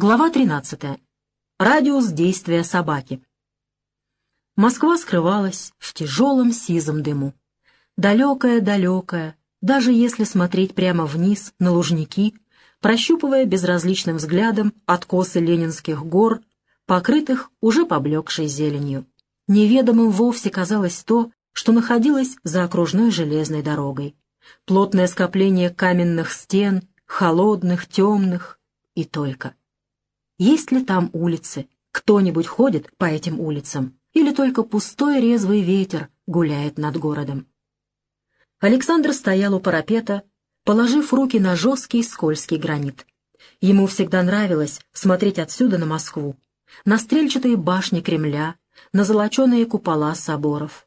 Глава 13. Радиус действия собаки. Москва скрывалась в тяжелом сизом дыму. Далекая-далекая, даже если смотреть прямо вниз на лужники, прощупывая безразличным взглядом откосы Ленинских гор, покрытых уже поблекшей зеленью. Неведомым вовсе казалось то, что находилось за окружной железной дорогой. Плотное скопление каменных стен, холодных, темных и только. Есть ли там улицы? Кто-нибудь ходит по этим улицам? Или только пустой резвый ветер гуляет над городом? Александр стоял у парапета, положив руки на жесткий скользкий гранит. Ему всегда нравилось смотреть отсюда на Москву, на стрельчатые башни Кремля, на золоченые купола соборов.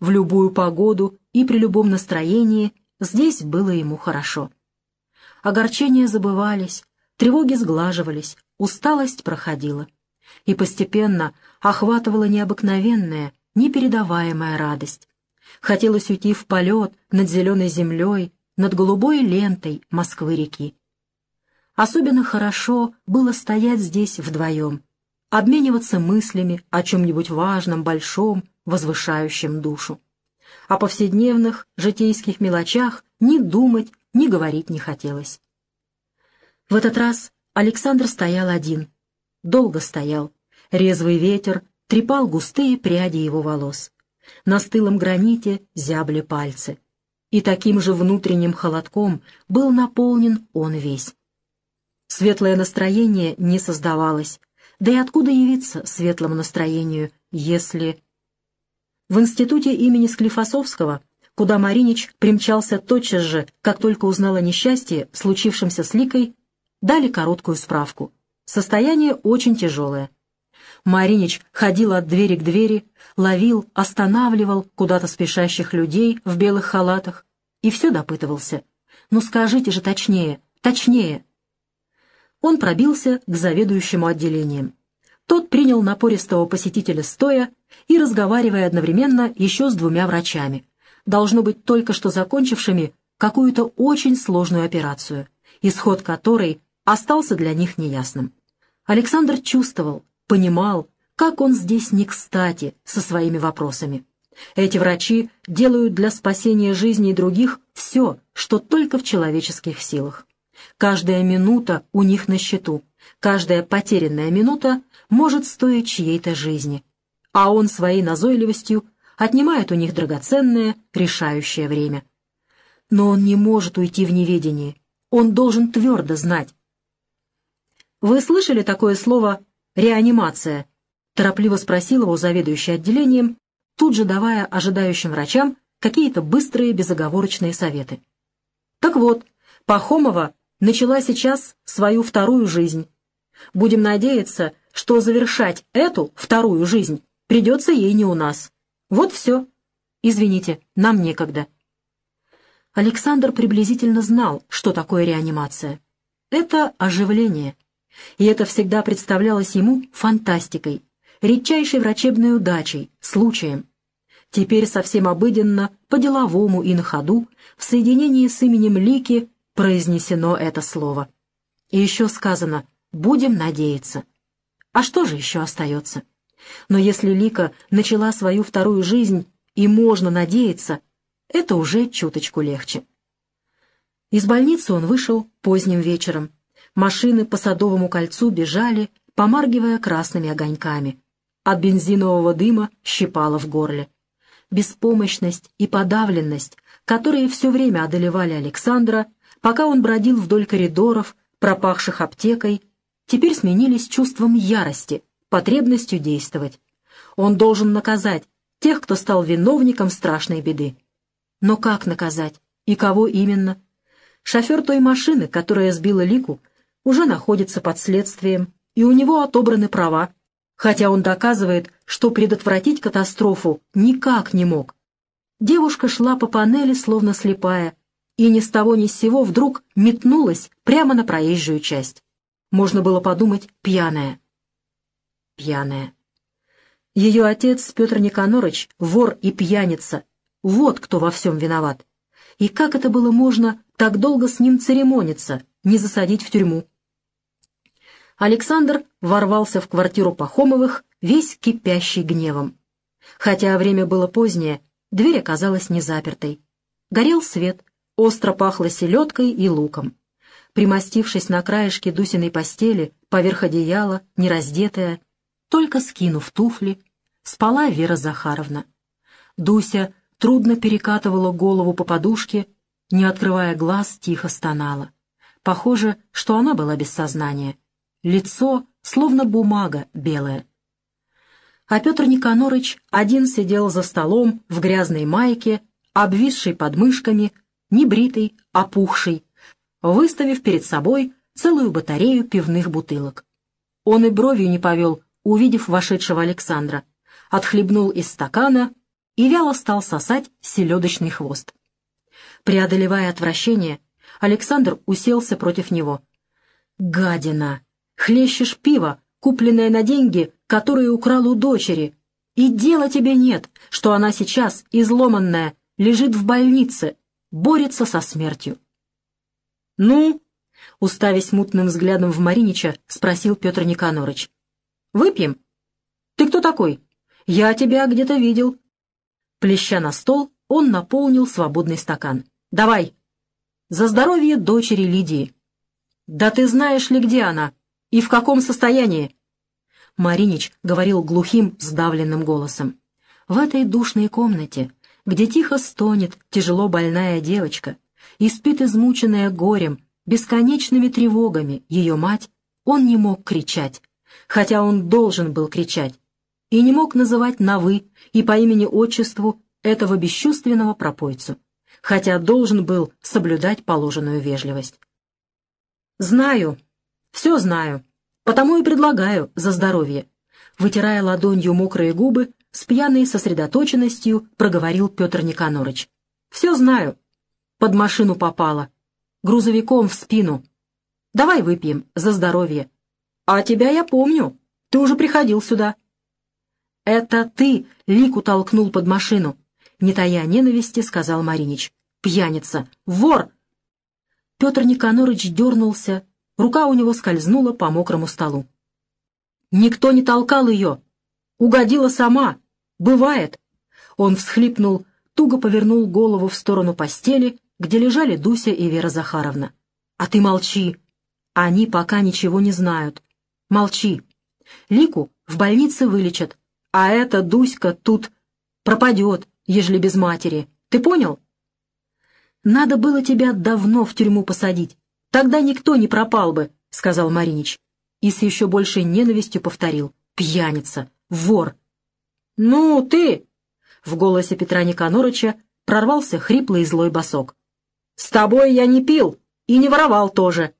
В любую погоду и при любом настроении здесь было ему хорошо. Огорчения забывались, тревоги сглаживались, усталость проходила, и постепенно охватывала необыкновенная, непередаваемая радость. Хотелось уйти в полет над зеленой землей, над голубой лентой Москвы-реки. Особенно хорошо было стоять здесь вдвоем, обмениваться мыслями о чем-нибудь важном, большом, возвышающем душу. О повседневных, житейских мелочах ни думать, ни говорить не хотелось. В этот раз Александр стоял один. Долго стоял. Резвый ветер трепал густые пряди его волос. На стылом граните зябли пальцы. И таким же внутренним холодком был наполнен он весь. Светлое настроение не создавалось. Да и откуда явиться светлому настроению, если... В институте имени Склифосовского, куда Маринич примчался тотчас же, как только узнал о несчастье, случившемся с Ликой, Дали короткую справку. Состояние очень тяжелое. Маринич ходил от двери к двери, ловил, останавливал куда-то спешащих людей в белых халатах и все допытывался. «Ну скажите же точнее, точнее!» Он пробился к заведующему отделением. Тот принял напористого посетителя стоя и разговаривая одновременно еще с двумя врачами, должно быть только что закончившими какую-то очень сложную операцию, исход которой остался для них неясным. Александр чувствовал, понимал, как он здесь не кстати со своими вопросами. Эти врачи делают для спасения жизни других все, что только в человеческих силах. Каждая минута у них на счету, каждая потерянная минута может стоить чьей-то жизни. А он своей назойливостью отнимает у них драгоценное, решающее время. Но он не может уйти в неведение. Он должен твердо знать, «Вы слышали такое слово «реанимация»?» — торопливо спросил его заведующий отделением, тут же давая ожидающим врачам какие-то быстрые безоговорочные советы. Так вот, Пахомова начала сейчас свою вторую жизнь. Будем надеяться, что завершать эту вторую жизнь придется ей не у нас. Вот все. Извините, нам некогда. Александр приблизительно знал, что такое реанимация. Это оживление и это всегда представлялось ему фантастикой, редчайшей врачебной удачей, случаем. Теперь совсем обыденно, по-деловому и на ходу, в соединении с именем Лики произнесено это слово. И еще сказано «будем надеяться». А что же еще остается? Но если Лика начала свою вторую жизнь, и можно надеяться, это уже чуточку легче. Из больницы он вышел поздним вечером, Машины по Садовому кольцу бежали, помаргивая красными огоньками. От бензинового дыма щипало в горле. Беспомощность и подавленность, которые все время одолевали Александра, пока он бродил вдоль коридоров, пропахших аптекой, теперь сменились чувством ярости, потребностью действовать. Он должен наказать тех, кто стал виновником страшной беды. Но как наказать? И кого именно? Шофер той машины, которая сбила Лику, уже находится под следствием, и у него отобраны права, хотя он доказывает, что предотвратить катастрофу никак не мог. Девушка шла по панели, словно слепая, и ни с того ни с сего вдруг метнулась прямо на проезжую часть. Можно было подумать, пьяная. Пьяная. Ее отец, Петр Никонорович, вор и пьяница. Вот кто во всем виноват. И как это было можно так долго с ним церемониться, не засадить в тюрьму? Александр ворвался в квартиру Пахомовых, весь кипящий гневом. Хотя время было позднее, дверь оказалась не запертой. Горел свет, остро пахло селедкой и луком. Примостившись на краешке Дусиной постели, поверх одеяла, нераздетая, только скинув туфли, спала Вера Захаровна. Дуся трудно перекатывала голову по подушке, не открывая глаз, тихо стонала. Похоже, что она была без сознания лицо словно бумага белая. А Петр Никонорыч один сидел за столом в грязной майке, обвисшей подмышками, небритый, опухший, выставив перед собой целую батарею пивных бутылок. Он и бровью не повел, увидев вошедшего Александра, отхлебнул из стакана и вяло стал сосать селедочный хвост. Преодолевая отвращение, Александр уселся против него. «Гадина!» Хлещешь пиво, купленное на деньги, которые украл у дочери. И дела тебе нет, что она сейчас, изломанная, лежит в больнице, борется со смертью. «Ну?» — уставясь мутным взглядом в Маринича, спросил Петр Никонорыч. «Выпьем?» «Ты кто такой? Я тебя где-то видел». Плеща на стол, он наполнил свободный стакан. «Давай!» «За здоровье дочери Лидии!» «Да ты знаешь ли, где она?» И в каком состоянии?» Маринич говорил глухим, сдавленным голосом. «В этой душной комнате, где тихо стонет тяжело больная девочка и спит измученная горем, бесконечными тревогами ее мать, он не мог кричать, хотя он должен был кричать, и не мог называть на «вы» и по имени-отчеству этого бесчувственного пропойцу, хотя должен был соблюдать положенную вежливость. «Знаю», «Все знаю. Потому и предлагаю за здоровье». Вытирая ладонью мокрые губы, с пьяной сосредоточенностью проговорил Петр Никонорыч. «Все знаю. Под машину попала. Грузовиком в спину. Давай выпьем за здоровье. А тебя я помню. Ты уже приходил сюда». «Это ты Лику толкнул под машину», — не тая ненависти, сказал Маринич. «Пьяница! Вор!» Петр Никонорыч дернулся, Рука у него скользнула по мокрому столу. «Никто не толкал ее! Угодила сама! Бывает!» Он всхлипнул, туго повернул голову в сторону постели, где лежали Дуся и Вера Захаровна. «А ты молчи! Они пока ничего не знают. Молчи! Лику в больнице вылечат, а эта Дуська тут пропадет, ежели без матери. Ты понял?» «Надо было тебя давно в тюрьму посадить. Тогда никто не пропал бы, — сказал Маринич. И с еще большей ненавистью повторил. Пьяница, вор. Ну, ты! В голосе Петра Никонорыча прорвался хриплый и злой босок. С тобой я не пил и не воровал тоже.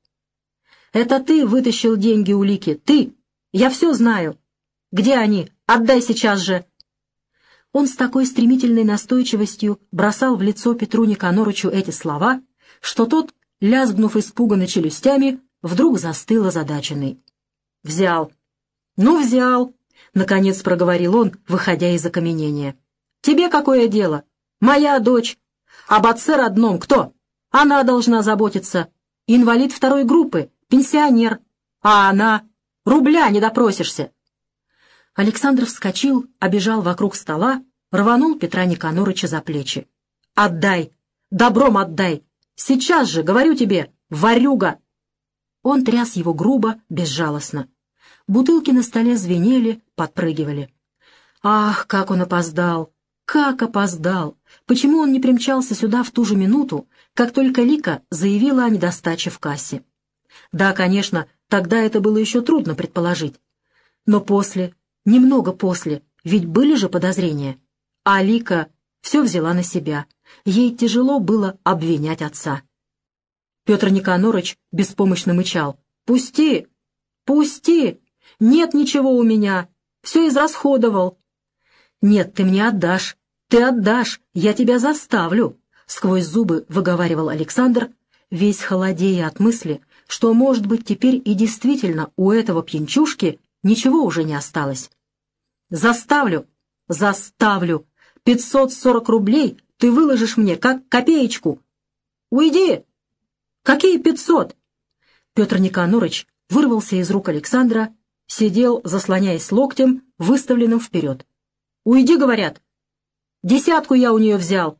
Это ты вытащил деньги улики, ты. Я все знаю. Где они? Отдай сейчас же. Он с такой стремительной настойчивостью бросал в лицо Петру Никонорычу эти слова, что тот лязгнув испуганно челюстями, вдруг застыл озадаченный. «Взял». «Ну, взял», — наконец проговорил он, выходя из окаменения. «Тебе какое дело? Моя дочь. Об отце родном кто? Она должна заботиться. Инвалид второй группы, пенсионер. А она? Рубля не допросишься». Александр вскочил, обежал вокруг стола, рванул Петра Никонорыча за плечи. «Отдай! Добром отдай! Сейчас же, говорю тебе, ворюга!» Он тряс его грубо, безжалостно. Бутылки на столе звенели, подпрыгивали. Ах, как он опоздал! Как опоздал! Почему он не примчался сюда в ту же минуту, как только Лика заявила о недостаче в кассе? Да, конечно, тогда это было еще трудно предположить. Но после, немного после, ведь были же подозрения. А Лика все взяла на себя — Ей тяжело было обвинять отца. Петр Никонорыч беспомощно мычал. «Пусти! Пусти! Нет ничего у меня! Все израсходовал!» «Нет, ты мне отдашь! Ты отдашь! Я тебя заставлю!» Сквозь зубы выговаривал Александр, весь холодея от мысли, что, может быть, теперь и действительно у этого пьянчушки ничего уже не осталось. «Заставлю! Заставлю! Пятьсот сорок рублей ты выложишь мне как копеечку. Уйди! Какие пятьсот? Петр Никонорыч вырвался из рук Александра, сидел, заслоняясь локтем, выставленным вперед. «Уйди», — говорят. «Десятку я у нее взял».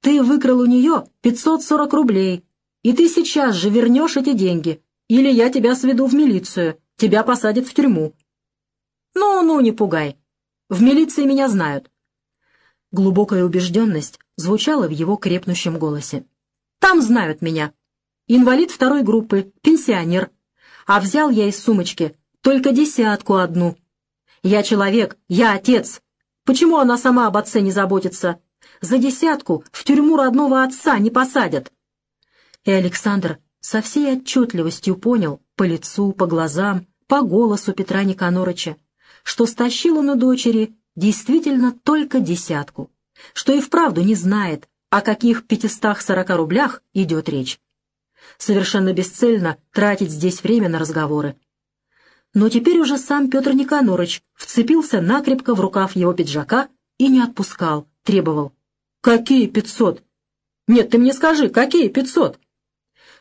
«Ты выкрал у нее 540 рублей, и ты сейчас же вернешь эти деньги, или я тебя сведу в милицию, тебя посадят в тюрьму». «Ну-ну, не пугай. В милиции меня знают». Глубокая убежденность звучала в его крепнущем голосе. «Там знают меня. Инвалид второй группы, пенсионер. А взял я из сумочки только десятку одну. Я человек, я отец. Почему она сама об отце не заботится? За десятку в тюрьму родного отца не посадят». И Александр со всей отчетливостью понял по лицу, по глазам, по голосу Петра Никанорыча, что стащил он у дочери действительно только десятку, что и вправду не знает, о каких 540 рублях идет речь. Совершенно бесцельно тратить здесь время на разговоры. Но теперь уже сам Петр Никанорыч вцепился накрепко в рукав его пиджака и не отпускал, требовал. «Какие пятьсот? Нет, ты мне скажи, какие пятьсот?»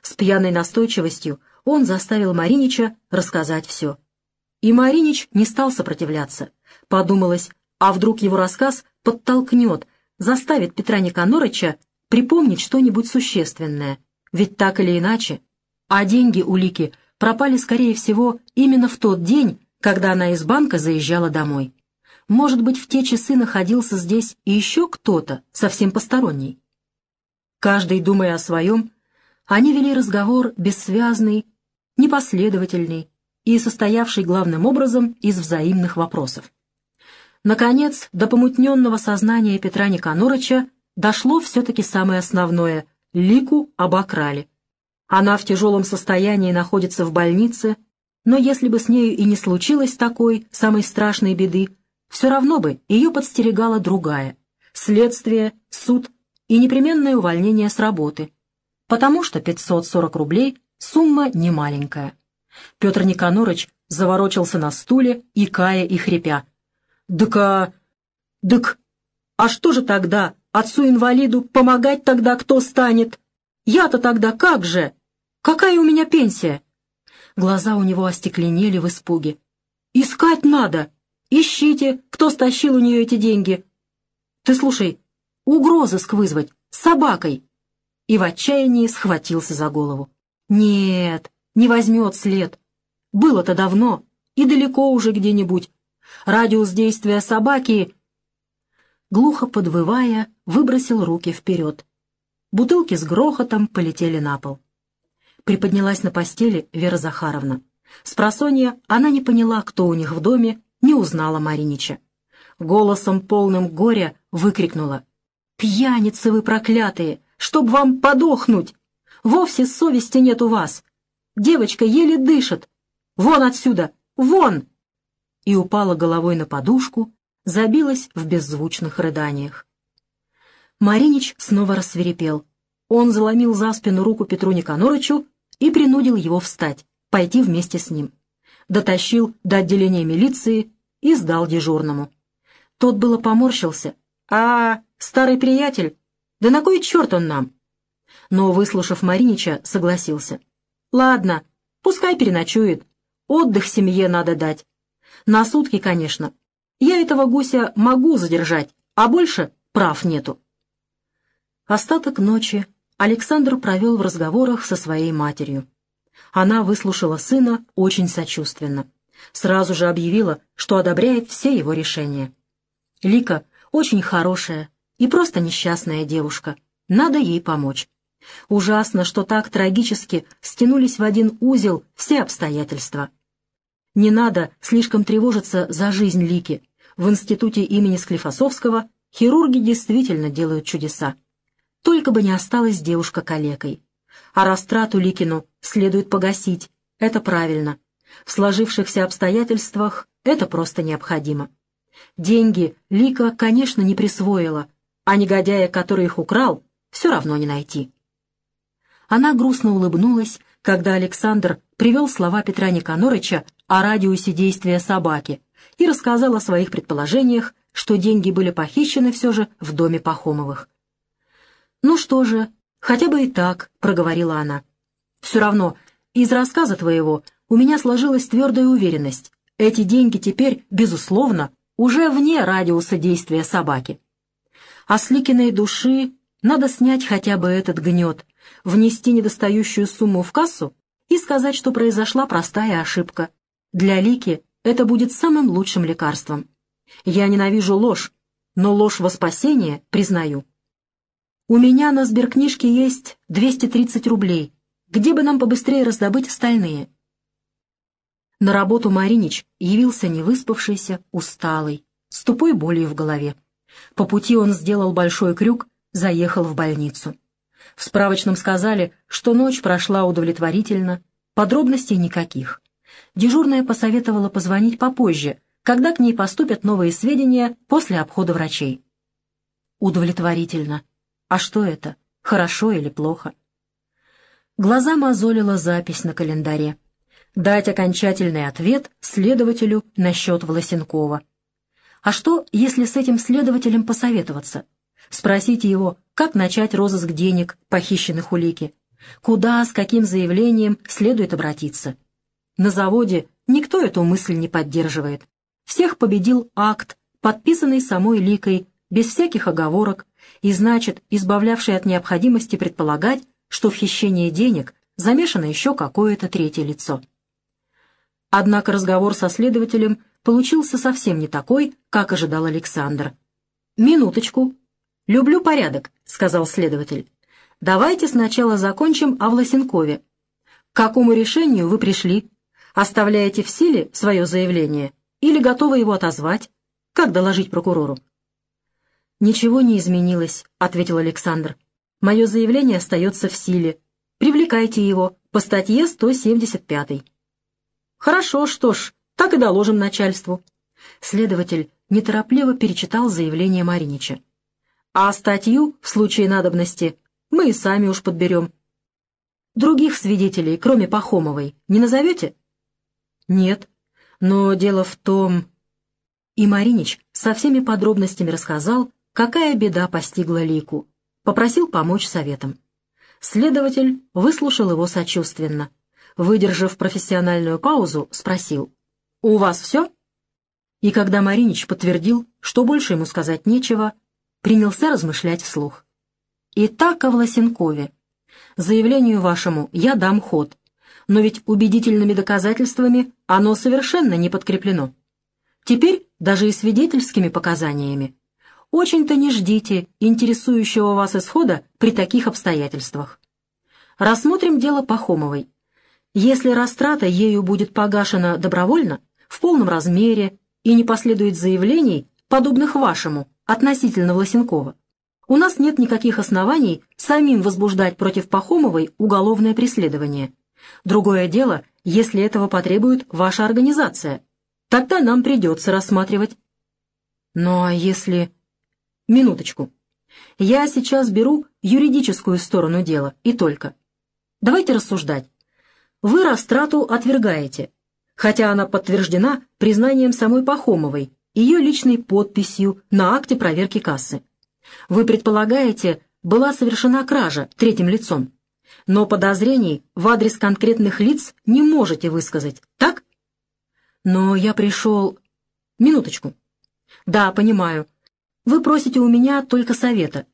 С пьяной настойчивостью он заставил Маринича рассказать все. И Маринич не стал сопротивляться. Подумалось, а вдруг его рассказ подтолкнет, заставит Петра Никанорыча припомнить что-нибудь существенное. Ведь так или иначе. А деньги у Лики пропали, скорее всего, именно в тот день, когда она из банка заезжала домой. Может быть, в те часы находился здесь и еще кто-то, совсем посторонний. Каждый, думая о своем, они вели разговор бессвязный, непоследовательный и состоявший главным образом из взаимных вопросов. Наконец, до помутненного сознания Петра Никанорыча дошло все-таки самое основное — Лику обокрали. Она в тяжелом состоянии находится в больнице, но если бы с нею и не случилось такой, самой страшной беды, все равно бы ее подстерегала другая — следствие, суд и непременное увольнение с работы, потому что 540 рублей — сумма немаленькая. Петр Никанорыч заворочился на стуле, икая и хрипя. «Дык, а... Дык, а что же тогда? Отцу-инвалиду помогать тогда кто станет? Я-то тогда как же? Какая у меня пенсия?» Глаза у него остекленели в испуге. «Искать надо! Ищите, кто стащил у нее эти деньги!» «Ты слушай, угрозыск вызвать, собакой!» И в отчаянии схватился за голову. «Нет, не возьмет след. Было-то давно и далеко уже где-нибудь. Радиус действия собаки...» Глухо подвывая, выбросил руки вперед. Бутылки с грохотом полетели на пол. Приподнялась на постели Вера Захаровна. С она не поняла, кто у них в доме, не узнала Маринича. Голосом полным горя выкрикнула. «Пьяницы вы проклятые! Чтоб вам подохнуть! Вовсе совести нет у вас! Девочка еле дышит! Вон отсюда! Вон!» и упала головой на подушку, забилась в беззвучных рыданиях. Маринич снова рассверепел. Он заломил за спину руку Петру Никанорычу и принудил его встать, пойти вместе с ним. Дотащил до отделения милиции и сдал дежурному. Тот было поморщился. «А, старый приятель? Да на кой черт он нам?» Но, выслушав Маринича, согласился. «Ладно, пускай переночует. Отдых семье надо дать. На сутки, конечно. Я этого гуся могу задержать, а больше прав нету. Остаток ночи Александр провел в разговорах со своей матерью. Она выслушала сына очень сочувственно. Сразу же объявила, что одобряет все его решения. Лика очень хорошая и просто несчастная девушка. Надо ей помочь. Ужасно, что так трагически стянулись в один узел все обстоятельства. Не надо слишком тревожиться за жизнь Лики. В институте имени Склифосовского хирурги действительно делают чудеса. Только бы не осталась девушка калекой. А растрату Ликину следует погасить. Это правильно. В сложившихся обстоятельствах это просто необходимо. Деньги Лика, конечно, не присвоила, а негодяя, который их украл, все равно не найти. Она грустно улыбнулась, когда Александр привел слова Петра Никанорыча о радиусе действия собаки и рассказал о своих предположениях, что деньги были похищены все же в доме Пахомовых. «Ну что же, хотя бы и так», — проговорила она. «Все равно Из рассказа твоего у меня сложилась твердая уверенность. Эти деньги теперь, безусловно, уже вне радиуса действия собаки. А с Ликиной души надо снять хотя бы этот гнет, внести недостающую сумму в кассу и сказать, что произошла простая ошибка. Для Лики это будет самым лучшим лекарством. Я ненавижу ложь, но ложь во спасение признаю. У меня на сберкнижке есть 230 рублей. Где бы нам побыстрее раздобыть остальные? На работу Маринич явился невыспавшийся, усталый, с тупой болью в голове. По пути он сделал большой крюк, заехал в больницу. В справочном сказали, что ночь прошла удовлетворительно, подробностей никаких. Дежурная посоветовала позвонить попозже, когда к ней поступят новые сведения после обхода врачей. Удовлетворительно. А что это? Хорошо или плохо? Глаза мозолила запись на календаре. Дать окончательный ответ следователю насчет Волосенкова. А что, если с этим следователем посоветоваться? Спросите его, как начать розыск денег, похищенных улики, куда, с каким заявлением следует обратиться. На заводе никто эту мысль не поддерживает. Всех победил акт, подписанный самой Ликой, без всяких оговорок, и значит, избавлявший от необходимости предполагать, что в хищении денег замешано еще какое-то третье лицо. Однако разговор со следователем получился совсем не такой, как ожидал Александр. «Минуточку. Люблю порядок», — сказал следователь. «Давайте сначала закончим о Власенкове. К какому решению вы пришли? Оставляете в силе свое заявление или готовы его отозвать? Как доложить прокурору?» «Ничего не изменилось», — ответил Александр. «Мое заявление остается в силе. Привлекайте его по статье 175». «Хорошо, что ж, так и доложим начальству». Следователь неторопливо перечитал заявление Маринича. «А статью, в случае надобности, мы и сами уж подберем». «Других свидетелей, кроме Пахомовой, не назовете?» «Нет. Но дело в том...» И Маринич со всеми подробностями рассказал, какая беда постигла Лику. Попросил помочь советом. Следователь выслушал его сочувственно выдержав профессиональную паузу, спросил «У вас все?» И когда Маринич подтвердил, что больше ему сказать нечего, принялся размышлять вслух. «Итак, о Власенкове. Заявлению вашему я дам ход, но ведь убедительными доказательствами оно совершенно не подкреплено. Теперь даже и свидетельскими показаниями. Очень-то не ждите интересующего вас исхода при таких обстоятельствах. Рассмотрим дело Пахомовой. Если растрата ею будет погашена добровольно, в полном размере, и не последует заявлений, подобных вашему, относительно Власенкова, у нас нет никаких оснований самим возбуждать против Пахомовой уголовное преследование. Другое дело, если этого потребует ваша организация. Тогда нам придется рассматривать. Ну а если... Минуточку. Я сейчас беру юридическую сторону дела, и только. Давайте рассуждать вы растрату отвергаете, хотя она подтверждена признанием самой Пахомовой, ее личной подписью на акте проверки кассы. Вы предполагаете, была совершена кража третьим лицом, но подозрений в адрес конкретных лиц не можете высказать, так? Но я пришел... Минуточку. Да, понимаю. Вы просите у меня только совета.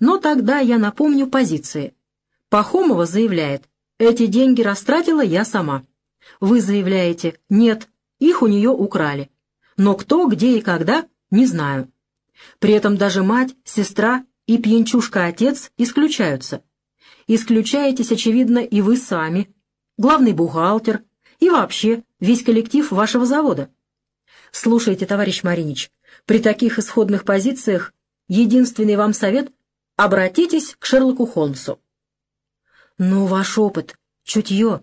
Но тогда я напомню позиции. Пахомова заявляет, эти деньги растратила я сама. Вы заявляете, нет, их у нее украли. Но кто, где и когда, не знаю. При этом даже мать, сестра и пьянчушка-отец исключаются. Исключаетесь, очевидно, и вы сами, главный бухгалтер и вообще весь коллектив вашего завода. Слушайте, товарищ Маринич, при таких исходных позициях единственный вам совет — обратитесь к Шерлоку Холмсу. Но ваш опыт, чутье.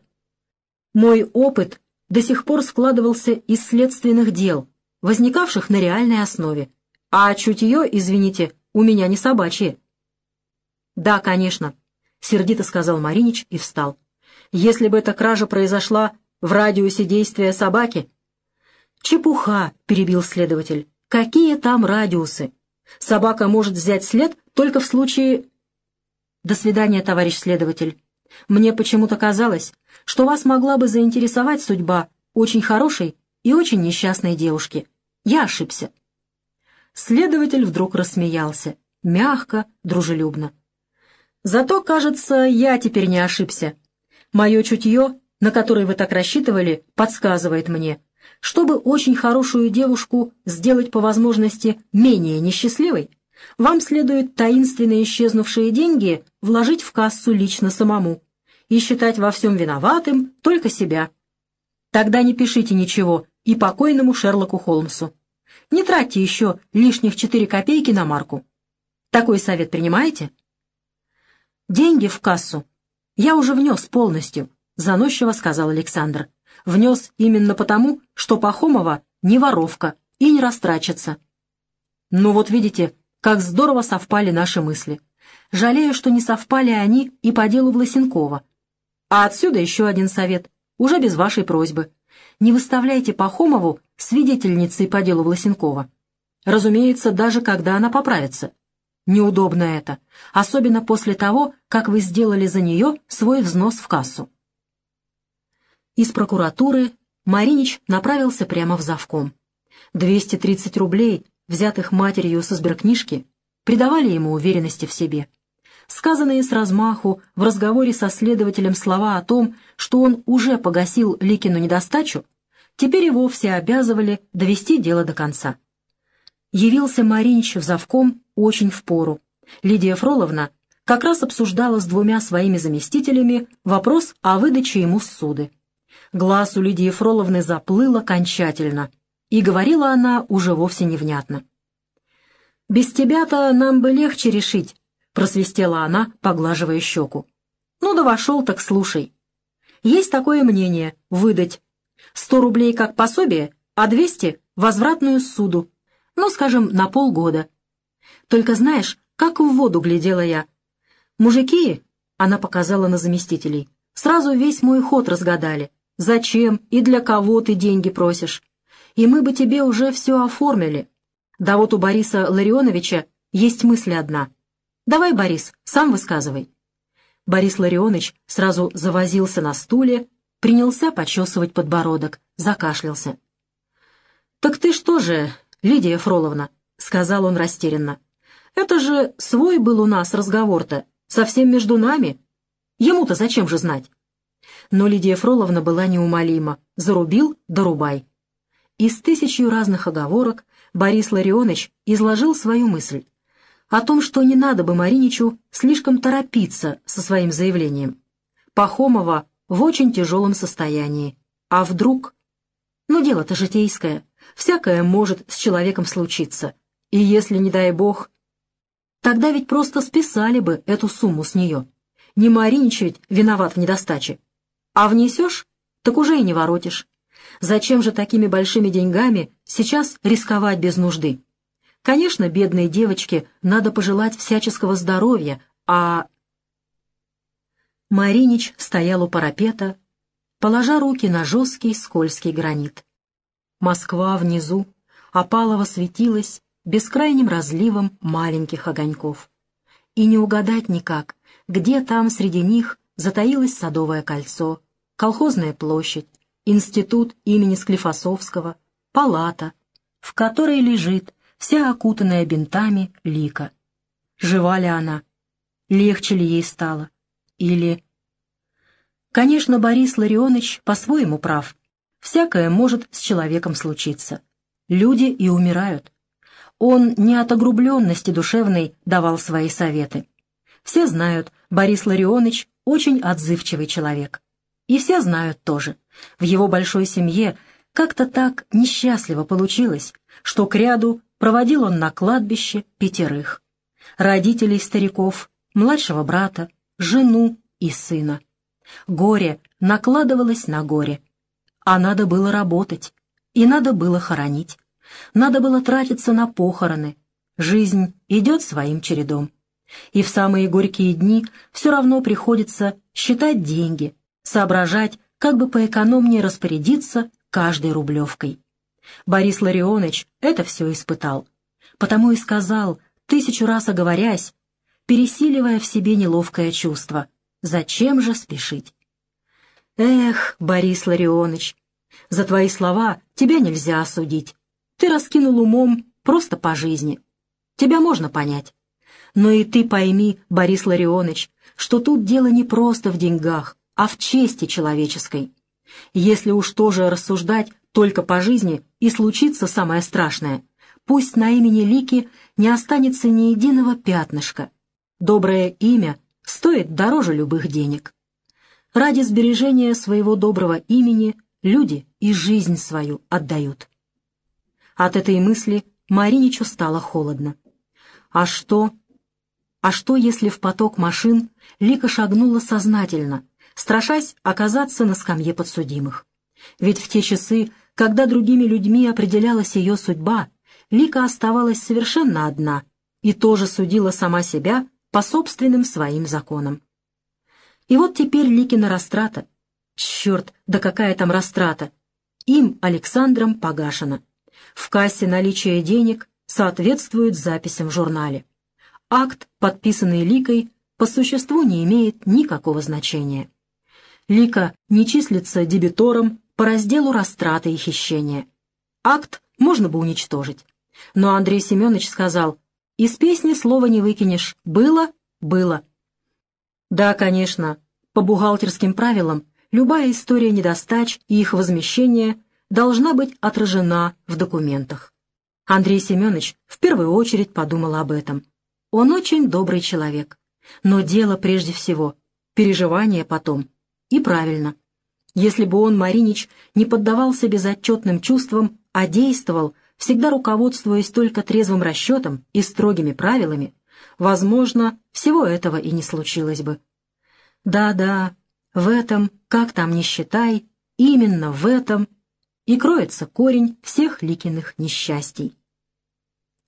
Мой опыт до сих пор складывался из следственных дел, возникавших на реальной основе. А чутье, извините, у меня не собачье. «Да, конечно», — сердито сказал Маринич и встал. «Если бы эта кража произошла в радиусе действия собаки...» «Чепуха», — перебил следователь. «Какие там радиусы? Собака может взять след только в случае...» «До свидания, товарищ следователь. Мне почему-то казалось, что вас могла бы заинтересовать судьба очень хорошей и очень несчастной девушки. Я ошибся». Следователь вдруг рассмеялся, мягко, дружелюбно. «Зато, кажется, я теперь не ошибся. Мое чутье, на которое вы так рассчитывали, подсказывает мне, чтобы очень хорошую девушку сделать по возможности менее несчастливой, вам следует таинственно исчезнувшие деньги вложить в кассу лично самому и считать во всем виноватым только себя. Тогда не пишите ничего и покойному Шерлоку Холмсу. Не тратьте еще лишних четыре копейки на марку. Такой совет принимаете? Деньги в кассу я уже внес полностью, заносчиво сказал Александр. Внес именно потому, что Пахомова не воровка и не растрачится. Ну вот видите, как здорово совпали наши мысли. Жалею, что не совпали они и по делу Власенкова. А отсюда еще один совет, уже без вашей просьбы. Не выставляйте Пахомову свидетельницей по делу Власенкова. Разумеется, даже когда она поправится. Неудобно это, особенно после того, как вы сделали за нее свой взнос в кассу. Из прокуратуры Маринич направился прямо в завком. 230 рублей, взятых матерью со сберкнижки, придавали ему уверенности в себе. Сказанные с размаху в разговоре со следователем слова о том, что он уже погасил Ликину недостачу, теперь и вовсе обязывали довести дело до конца. Явился Маринич в завком очень впору. Лидия Фроловна как раз обсуждала с двумя своими заместителями вопрос о выдаче ему ссуды. Глаз у Лидии Фроловны заплыл окончательно, и говорила она уже вовсе невнятно. «Без тебя-то нам бы легче решить», — просвистела она, поглаживая щеку. «Ну да вошел, так слушай. Есть такое мнение — выдать. Сто рублей как пособие, а двести — возвратную суду. Ну, скажем, на полгода. Только знаешь, как в воду глядела я. Мужики, — она показала на заместителей, — сразу весь мой ход разгадали. Зачем и для кого ты деньги просишь? И мы бы тебе уже все оформили. Да вот у Бориса Ларионовича есть мысль одна. Давай, Борис, сам высказывай. Борис Ларионович сразу завозился на стуле, принялся почесывать подбородок, закашлялся. «Так ты что же, Лидия Фроловна?» — сказал он растерянно. «Это же свой был у нас разговор-то, совсем между нами. Ему-то зачем же знать?» Но Лидия Фроловна была неумолима. Зарубил — дорубай. Из тысячью разных оговорок Борис Ларионович изложил свою мысль о том, что не надо бы Мариничу слишком торопиться со своим заявлением. Пахомова в очень тяжелом состоянии. А вдруг? Ну, дело-то житейское. Всякое может с человеком случиться. И если, не дай бог... Тогда ведь просто списали бы эту сумму с нее. Не Маринич ведь виноват в недостаче. А внесешь, так уже и не воротишь. Зачем же такими большими деньгами сейчас рисковать без нужды? Конечно, бедной девочке надо пожелать всяческого здоровья, а... Маринич стоял у парапета, положа руки на жесткий скользкий гранит. Москва внизу, опалово светилась бескрайним разливом маленьких огоньков. И не угадать никак, где там среди них затаилось Садовое кольцо, колхозная площадь, институт имени Склифосовского, палата, в которой лежит вся окутанная бинтами лика. Жива ли она? Легче ли ей стало? Или... Конечно, Борис Ларионович по-своему прав. Всякое может с человеком случиться. Люди и умирают. Он не от огрубленности душевной давал свои советы. Все знают, Борис Ларионович очень отзывчивый человек. И все знают тоже. В его большой семье как-то так несчастливо получилось, что к ряду проводил он на кладбище пятерых. Родителей стариков, младшего брата, жену и сына. Горе накладывалось на горе. А надо было работать, и надо было хоронить. Надо было тратиться на похороны. Жизнь идет своим чередом. И в самые горькие дни все равно приходится считать деньги, соображать, как бы поэкономнее распорядиться каждой рублевкой. Борис Ларионович это все испытал. Потому и сказал, тысячу раз оговорясь, пересиливая в себе неловкое чувство. Зачем же спешить? Эх, Борис Ларионович, за твои слова тебя нельзя осудить. Ты раскинул умом просто по жизни. Тебя можно понять. Но и ты пойми, Борис Ларионович, что тут дело не просто в деньгах, а в чести человеческой. Если уж тоже рассуждать только по жизни и случится самое страшное, пусть на имени Лики не останется ни единого пятнышка. Доброе имя стоит дороже любых денег. Ради сбережения своего доброго имени люди и жизнь свою отдают. От этой мысли Мариничу стало холодно. А что? А что, если в поток машин Лика шагнула сознательно, страшась оказаться на скамье подсудимых? Ведь в те часы, когда другими людьми определялась ее судьба, Лика оставалась совершенно одна и тоже судила сама себя по собственным своим законам. И вот теперь Ликина растрата. Черт, да какая там растрата! Им, Александром, погашено. В кассе наличие денег соответствует записям в журнале. Акт, подписанный Ликой, по существу не имеет никакого значения. Лика не числится дебитором по разделу растраты и хищения. Акт можно бы уничтожить. Но Андрей Семенович сказал, из песни слова не выкинешь. Было — было. Да, конечно, по бухгалтерским правилам любая история недостач и их возмещения должна быть отражена в документах. Андрей Семенович в первую очередь подумал об этом. Он очень добрый человек. Но дело прежде всего, переживания потом. И правильно. Если бы он, Маринич, не поддавался безотчетным чувствам, а действовал, всегда руководствуясь только трезвым расчетом и строгими правилами, возможно, всего этого и не случилось бы. Да-да, в этом, как там ни считай, именно в этом и кроется корень всех Ликиных несчастий.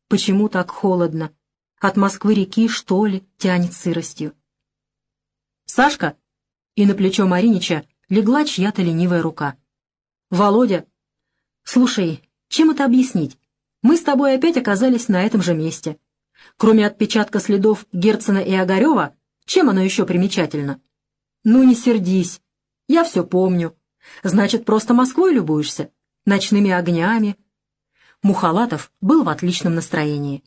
Почему так холодно? От Москвы-реки, что ли, тянет сыростью? «Сашка!» И на плечо Маринича легла чья-то ленивая рука. «Володя!» «Слушай, чем это объяснить? Мы с тобой опять оказались на этом же месте. Кроме отпечатка следов Герцена и Огарева, чем оно еще примечательно?» «Ну не сердись. Я все помню. Значит, просто Москвой любуешься? Ночными огнями?» Мухалатов был в отличном настроении.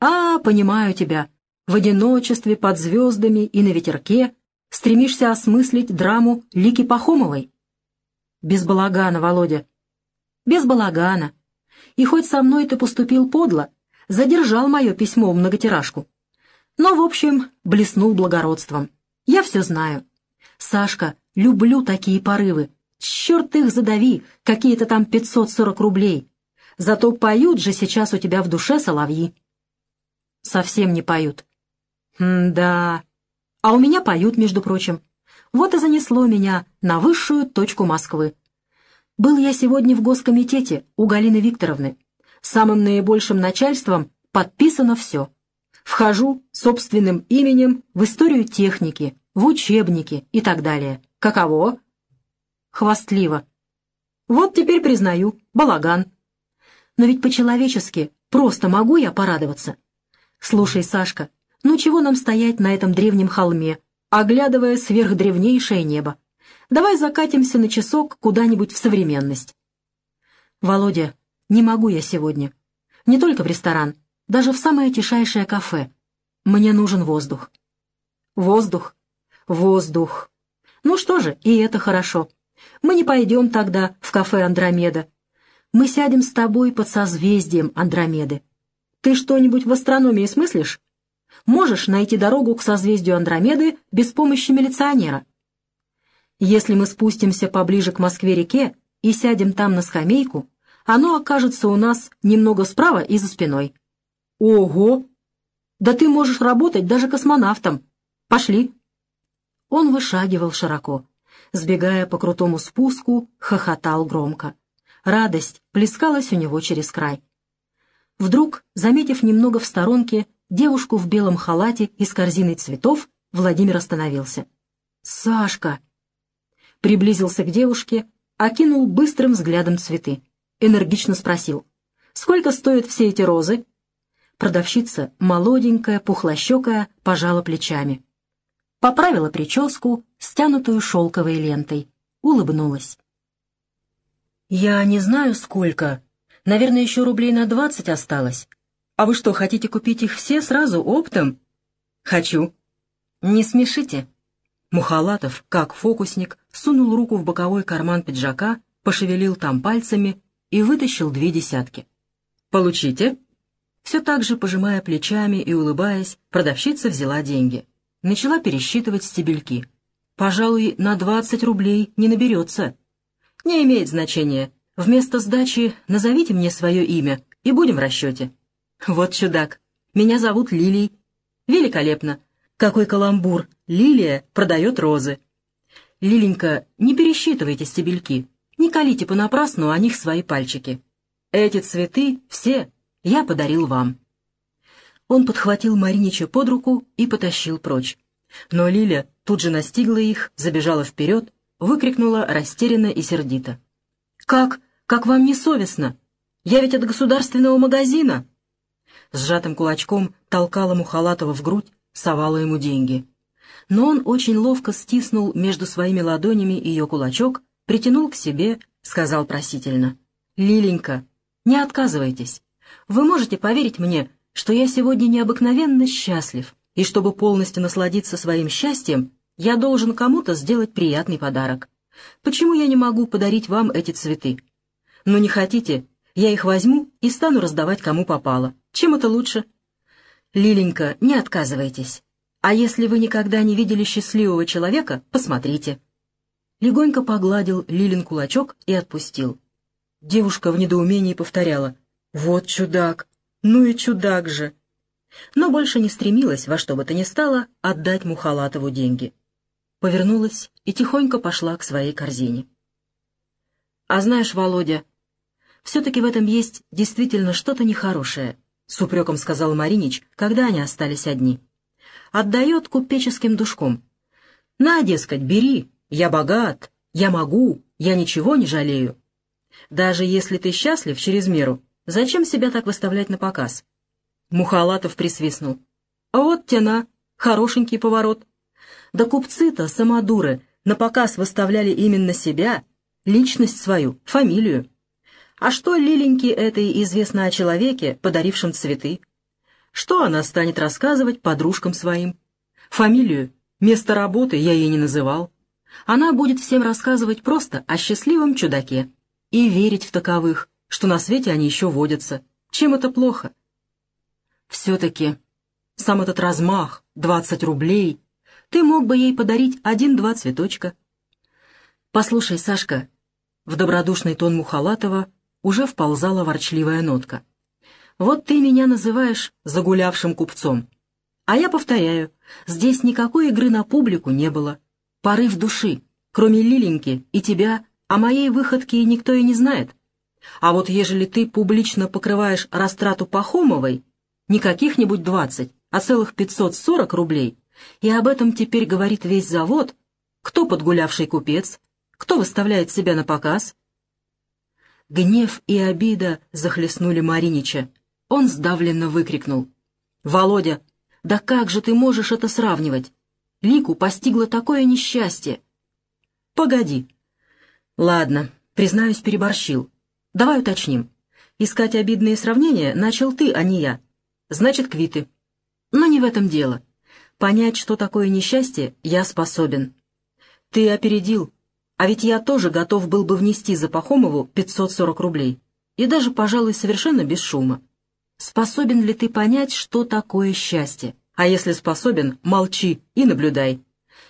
«А, понимаю тебя. В одиночестве, под звездами и на ветерке стремишься осмыслить драму Лики Пахомовой?» «Без балагана, Володя». «Без балагана. И хоть со мной ты поступил подло, задержал мое письмо в многотиражку. Но, в общем, блеснул благородством. Я все знаю. Сашка, люблю такие порывы. Черт их задави, какие-то там 540 рублей. Зато поют же сейчас у тебя в душе соловьи. Совсем не поют. да. А у меня поют, между прочим. Вот и занесло меня на высшую точку Москвы. Был я сегодня в госкомитете у Галины Викторовны. Самым наибольшим начальством подписано все. Вхожу собственным именем в историю техники, в учебники и так далее. Каково? Хвастливо. Вот теперь признаю, балаган. Но ведь по-человечески просто могу я порадоваться. Слушай, Сашка, ну чего нам стоять на этом древнем холме, оглядывая сверхдревнейшее небо? Давай закатимся на часок куда-нибудь в современность. Володя, не могу я сегодня. Не только в ресторан, даже в самое тишайшее кафе. Мне нужен воздух. Воздух, воздух. Ну что же, и это хорошо. Мы не пойдем тогда в кафе «Андромеда». Мы сядем с тобой под созвездием Андромеды. Ты что-нибудь в астрономии смыслишь? Можешь найти дорогу к созвездию Андромеды без помощи милиционера. Если мы спустимся поближе к Москве-реке и сядем там на скамейку, оно окажется у нас немного справа и за спиной. Ого! Да ты можешь работать даже космонавтом. Пошли. Он вышагивал широко. Сбегая по крутому спуску, хохотал громко. Радость плескалась у него через край. Вдруг, заметив немного в сторонке девушку в белом халате и с корзиной цветов, Владимир остановился. «Сашка!» Приблизился к девушке, окинул быстрым взглядом цветы. Энергично спросил. «Сколько стоят все эти розы?» Продавщица, молоденькая, пухлощекая, пожала плечами. поправила прическу, стянутую шелковой лентой, улыбнулась. «Я не знаю, сколько. Наверное, еще рублей на двадцать осталось. А вы что, хотите купить их все сразу оптом?» «Хочу». «Не смешите». Мухалатов, как фокусник, сунул руку в боковой карман пиджака, пошевелил там пальцами и вытащил две десятки. «Получите?» Все так же, пожимая плечами и улыбаясь, продавщица взяла деньги. Начала пересчитывать стебельки. «Пожалуй, на двадцать рублей не наберется». «Не имеет значения. Вместо сдачи назовите мне свое имя, и будем в расчете». «Вот чудак. Меня зовут Лилией». «Великолепно. Какой каламбур. Лилия продает розы». «Лиленька, не пересчитывайте стебельки. Не колите понапрасну о них свои пальчики. Эти цветы все я подарил вам». Он подхватил Маринича под руку и потащил прочь. Но Лиля тут же настигла их, забежала вперед, выкрикнула растерянно и сердито. «Как? Как вам не совестно? Я ведь от государственного магазина!» Сжатым кулачком толкала Мухалатова в грудь, совала ему деньги. Но он очень ловко стиснул между своими ладонями ее кулачок, притянул к себе, сказал просительно. «Лиленька, не отказывайтесь. Вы можете поверить мне, что я сегодня необыкновенно счастлив, и чтобы полностью насладиться своим счастьем, я должен кому-то сделать приятный подарок. Почему я не могу подарить вам эти цветы? Но не хотите, я их возьму и стану раздавать кому попало. Чем это лучше? Лиленька, не отказывайтесь. А если вы никогда не видели счастливого человека, посмотрите. Легонько погладил Лилин кулачок и отпустил. Девушка в недоумении повторяла. «Вот чудак! Ну и чудак же!» Но больше не стремилась во что бы то ни стало отдать Мухалатову деньги повернулась и тихонько пошла к своей корзине. «А знаешь, Володя, все-таки в этом есть действительно что-то нехорошее», — с упреком сказал Маринич, когда они остались одни. «Отдает купеческим душком. На, дескать, бери, я богат, я могу, я ничего не жалею. Даже если ты счастлив через меру, зачем себя так выставлять на показ?» Мухалатов присвистнул. «А вот тяна, хорошенький поворот». Да купцы-то, самодуры, на показ выставляли именно себя, личность свою, фамилию. А что Лиленьке этой известно о человеке, подарившем цветы? Что она станет рассказывать подружкам своим? Фамилию, место работы я ей не называл. Она будет всем рассказывать просто о счастливом чудаке и верить в таковых, что на свете они еще водятся. Чем это плохо? Все-таки сам этот размах, двадцать рублей, ты мог бы ей подарить один-два цветочка. «Послушай, Сашка», — в добродушный тон Мухалатова уже вползала ворчливая нотка. «Вот ты меня называешь загулявшим купцом. А я повторяю, здесь никакой игры на публику не было. Порыв души, кроме Лиленьки и тебя, о моей выходке никто и не знает. А вот ежели ты публично покрываешь растрату Пахомовой, не каких-нибудь двадцать, а целых пятьсот сорок рублей, и об этом теперь говорит весь завод, кто подгулявший купец, кто выставляет себя на показ. Гнев и обида захлестнули Маринича. Он сдавленно выкрикнул. «Володя, да как же ты можешь это сравнивать? Лику постигло такое несчастье!» «Погоди!» «Ладно, признаюсь, переборщил. Давай уточним. Искать обидные сравнения начал ты, а не я. Значит, квиты. Но не в этом дело. Понять, что такое несчастье, я способен. Ты опередил, а ведь я тоже готов был бы внести за Пахомову 540 рублей. И даже, пожалуй, совершенно без шума. Способен ли ты понять, что такое счастье? А если способен, молчи и наблюдай.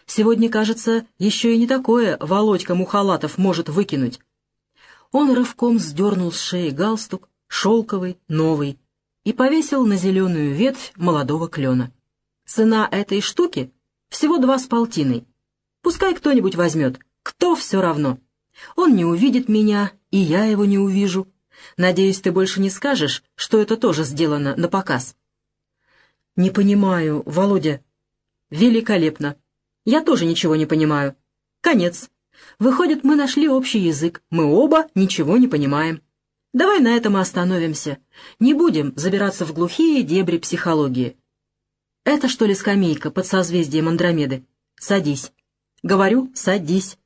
Сегодня, кажется, еще и не такое Володька Мухалатов может выкинуть. Он рывком сдернул с шеи галстук, шелковый, новый, и повесил на зеленую ветвь молодого клена. Цена этой штуки всего два с полтиной. Пускай кто-нибудь возьмет, кто все равно. Он не увидит меня, и я его не увижу. Надеюсь, ты больше не скажешь, что это тоже сделано на показ. Не понимаю, Володя. Великолепно. Я тоже ничего не понимаю. Конец. Выходит, мы нашли общий язык. Мы оба ничего не понимаем. Давай на этом и остановимся. Не будем забираться в глухие дебри психологии. Это, что ли, скамейка под созвездием Андромеды? Садись. Говорю, садись.